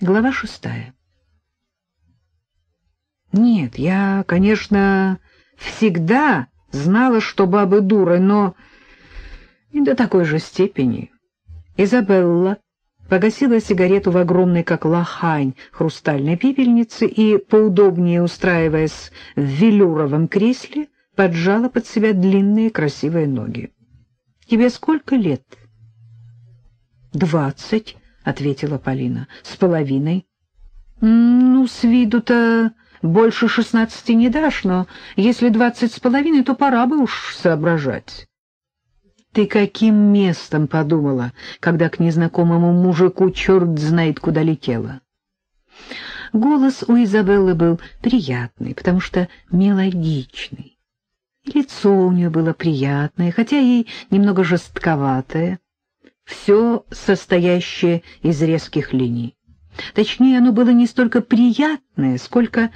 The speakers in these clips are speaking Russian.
Глава шестая. Нет, я, конечно, всегда знала, что бабы дуры, но не до такой же степени. Изабелла погасила сигарету в огромной, как лохань, хрустальной пепельнице и, поудобнее устраиваясь в велюровом кресле, поджала под себя длинные красивые ноги. — Тебе сколько лет? — Двадцать, — ответила Полина. — С половиной. — Ну, с виду-то больше шестнадцати не дашь, но если двадцать с половиной, то пора бы уж соображать. Ты каким местом подумала, когда к незнакомому мужику черт знает куда летела? Голос у Изабеллы был приятный, потому что мелодичный. Лицо у нее было приятное, хотя и немного жестковатое, все состоящее из резких линий. Точнее, оно было не столько приятное, сколько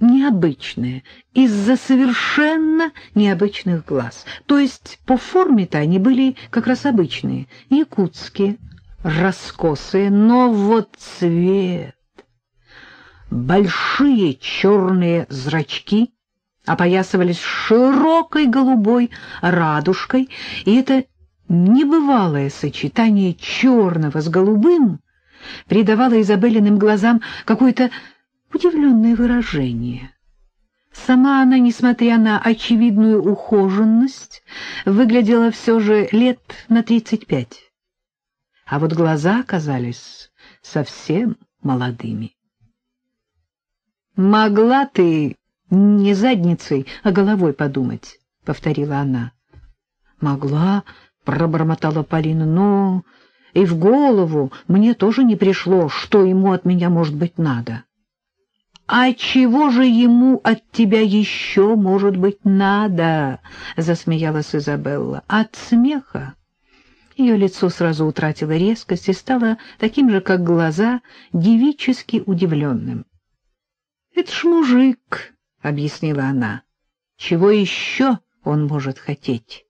необычное, из-за совершенно необычных глаз. То есть по форме-то они были как раз обычные, якутские, раскосые, но вот цвет. Большие черные зрачки опоясывались широкой голубой радужкой, и это небывалое сочетание черного с голубым придавало Изабеллиным глазам какое-то удивленное выражение. Сама она, несмотря на очевидную ухоженность, выглядела все же лет на тридцать пять. А вот глаза оказались совсем молодыми. «Могла ты не задницей, а головой подумать», — повторила она. «Могла», — пробормотала Полина, — «но и в голову мне тоже не пришло, что ему от меня, может быть, надо». «А чего же ему от тебя еще, может быть, надо?» — засмеялась Изабелла. «От смеха». Ее лицо сразу утратило резкость и стало таким же, как глаза, девически удивленным. «Это ж мужик», — объяснила она. «Чего еще он может хотеть?»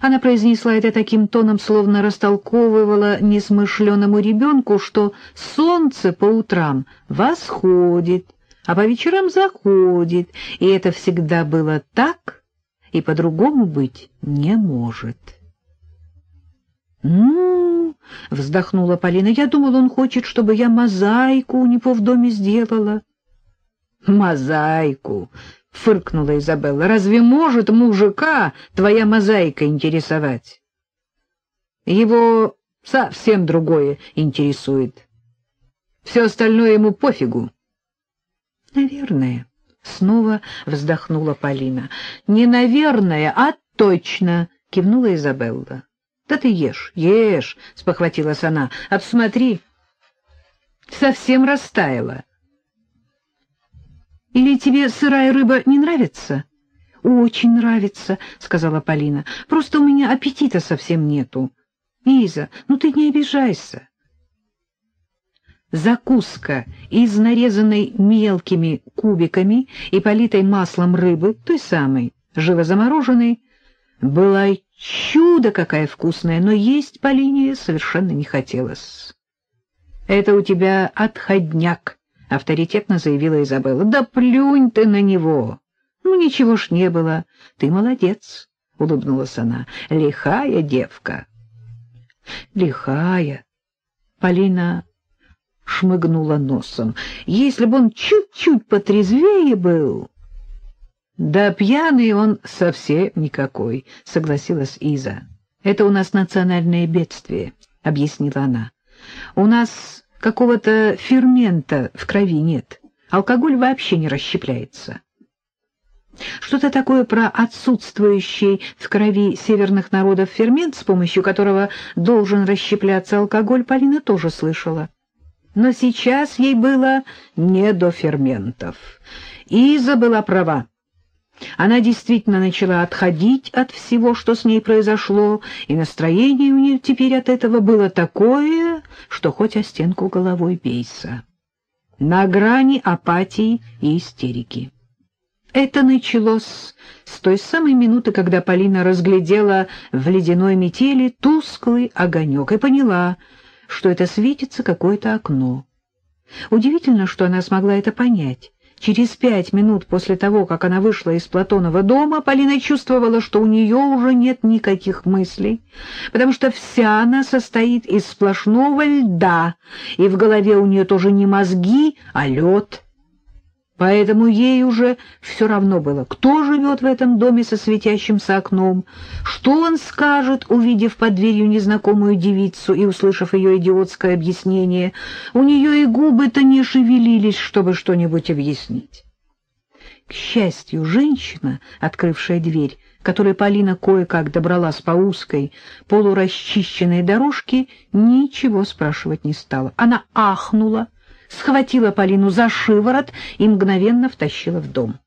Она произнесла это таким тоном, словно растолковывала несмышленному ребенку, что солнце по утрам восходит, а по вечерам заходит, и это всегда было так, и по-другому быть не может. «Ну, — вздохнула Полина, — я думала, он хочет, чтобы я мозаику у него в доме сделала». «Мозаику!» — фыркнула Изабелла. — Разве может мужика твоя мозаика интересовать? Его совсем другое интересует. Все остальное ему пофигу. — Наверное, — снова вздохнула Полина. — Не наверное, а точно, — кивнула Изабелла. — Да ты ешь, ешь, — спохватилась она. — Обсмотри, совсем растаяла. — или тебе сырая рыба не нравится? — Очень нравится, — сказала Полина. — Просто у меня аппетита совсем нету. Иза, ну ты не обижайся. Закуска из нарезанной мелкими кубиками и политой маслом рыбы, той самой, живо замороженной, была чудо какая вкусная, но есть Полине совершенно не хотелось. — Это у тебя отходняк, — авторитетно заявила Изабелла. — Да плюнь ты на него! Ну, ничего ж не было. Ты молодец, — улыбнулась она. — Лихая девка. — Лихая. Полина шмыгнула носом. Если бы он чуть-чуть потрезвее был... — Да пьяный он совсем никакой, — согласилась Иза. — Это у нас национальное бедствие, — объяснила она. — У нас какого-то фермента в крови нет. Алкоголь вообще не расщепляется. Что-то такое про отсутствующий в крови северных народов фермент, с помощью которого должен расщепляться алкоголь, Полина тоже слышала. Но сейчас ей было не до ферментов. Иза была права. Она действительно начала отходить от всего, что с ней произошло, и настроение у нее теперь от этого было такое, что хоть о стенку головой бейся. На грани апатии и истерики. Это началось с той самой минуты, когда Полина разглядела в ледяной метели тусклый огонек и поняла, что это светится какое-то окно. Удивительно, что она смогла это понять. Через пять минут после того, как она вышла из Платонова дома, Полина чувствовала, что у нее уже нет никаких мыслей, потому что вся она состоит из сплошного льда, и в голове у нее тоже не мозги, а лед. Поэтому ей уже все равно было, кто живет в этом доме со светящимся окном, что он скажет, увидев под дверью незнакомую девицу и услышав ее идиотское объяснение. У нее и губы-то не шевелились, чтобы что-нибудь объяснить. К счастью, женщина, открывшая дверь, которой Полина кое-как добралась по узкой, полурасчищенной дорожке, ничего спрашивать не стала. Она ахнула, схватила Полину за шиворот и мгновенно втащила в дом.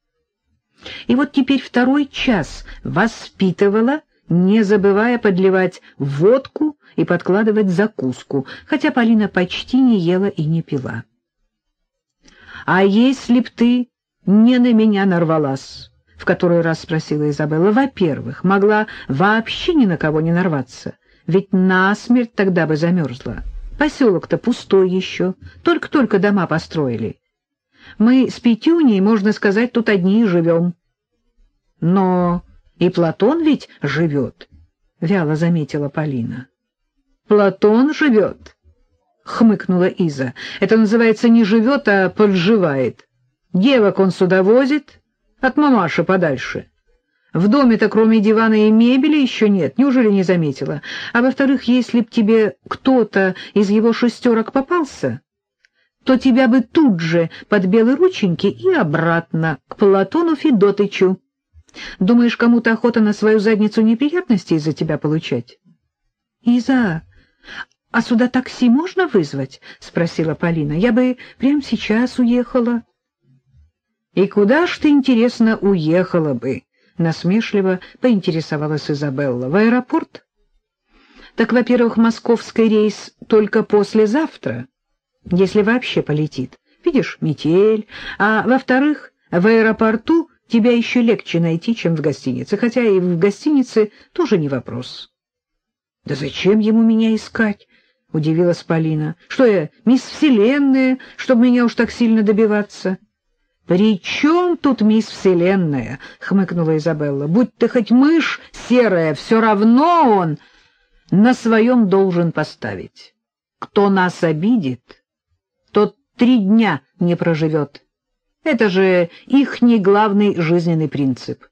И вот теперь второй час воспитывала, не забывая подливать водку и подкладывать закуску, хотя Полина почти не ела и не пила. «А если б ты не на меня нарвалась?» — в который раз спросила Изабелла. «Во-первых, могла вообще ни на кого не нарваться, ведь насмерть тогда бы замерзла». Поселок-то пустой еще, только-только дома построили. Мы с Петюней, можно сказать, тут одни и живем. Но и Платон ведь живет, — вяло заметила Полина. Платон живет, — хмыкнула Иза. Это называется не живет, а подживает. Девок он сюда возит, от мамаши подальше. В доме-то кроме дивана и мебели еще нет, неужели не заметила? А во-вторых, если б тебе кто-то из его шестерок попался, то тебя бы тут же под белые рученьки и обратно к Платону Федотычу. Думаешь, кому-то охота на свою задницу неприятности из-за тебя получать? — Иза, а сюда такси можно вызвать? — спросила Полина. — Я бы прямо сейчас уехала. — И куда ж ты, интересно, уехала бы? Насмешливо поинтересовалась Изабелла. В аэропорт? Так, во-первых, московский рейс только послезавтра, если вообще полетит. Видишь, метель. А во-вторых, в аэропорту тебя еще легче найти, чем в гостинице, хотя и в гостинице тоже не вопрос. — Да зачем ему меня искать? — удивилась Полина. — Что я, мисс Вселенная, чтобы меня уж так сильно добиваться? — «При чем тут мисс Вселенная?» — хмыкнула Изабелла. «Будь ты хоть мышь серая, все равно он на своем должен поставить. Кто нас обидит, тот три дня не проживет. Это же ихний главный жизненный принцип».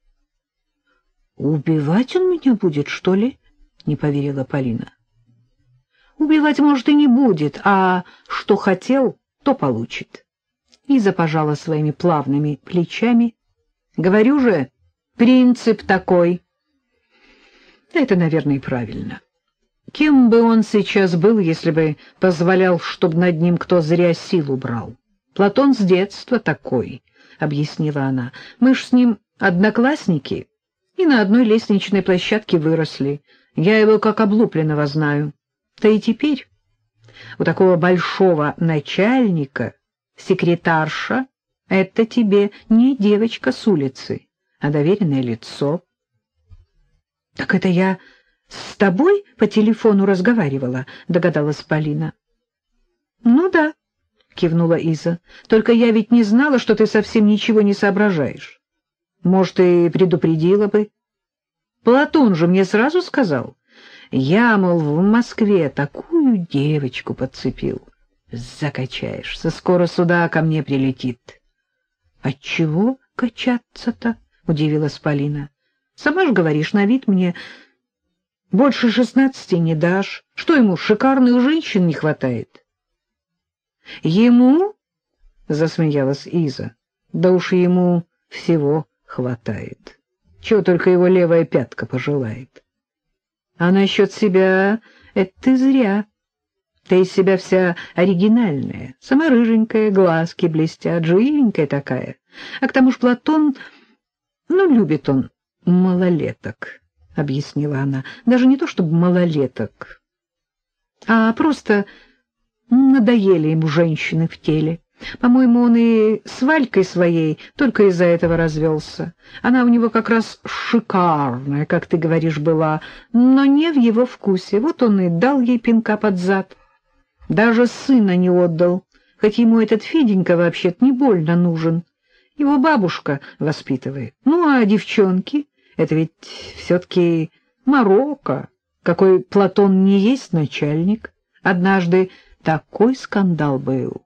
«Убивать он меня будет, что ли?» — не поверила Полина. «Убивать, может, и не будет, а что хотел, то получит». Лиза пожала своими плавными плечами. Говорю же, принцип такой. Это, наверное, и правильно. Кем бы он сейчас был, если бы позволял, чтобы над ним кто зря силу брал? Платон с детства такой, — объяснила она. Мы ж с ним одноклассники и на одной лестничной площадке выросли. Я его как облупленного знаю. Да и теперь у такого большого начальника секретарша — это тебе не девочка с улицы, а доверенное лицо. — Так это я с тобой по телефону разговаривала, — догадалась Полина. — Ну да, — кивнула Иза, — только я ведь не знала, что ты совсем ничего не соображаешь. Может, и предупредила бы. Платон же мне сразу сказал. Я, мол, в Москве такую девочку подцепил. Закачаешься, скоро сюда ко мне прилетит. — Отчего качаться-то? — удивилась Полина. — Сама ж говоришь, на вид мне больше шестнадцати не дашь. Что ему, шикарных женщин не хватает? — Ему? — засмеялась Иза. — Да уж ему всего хватает. Чего только его левая пятка пожелает. А насчет себя это ты зря. Ты из себя вся оригинальная, сама рыженькая, глазки блестят, живенькая такая. А к тому ж Платон, ну, любит он малолеток, — объяснила она. Даже не то чтобы малолеток, а просто надоели ему женщины в теле. По-моему, он и с Валькой своей только из-за этого развелся. Она у него как раз шикарная, как ты говоришь, была, но не в его вкусе. Вот он и дал ей пинка под зад. Даже сына не отдал, хоть ему этот Феденька вообще-то не больно нужен. Его бабушка воспитывает. Ну, а девчонки — это ведь все-таки Марокко. Какой Платон не есть начальник. Однажды такой скандал был.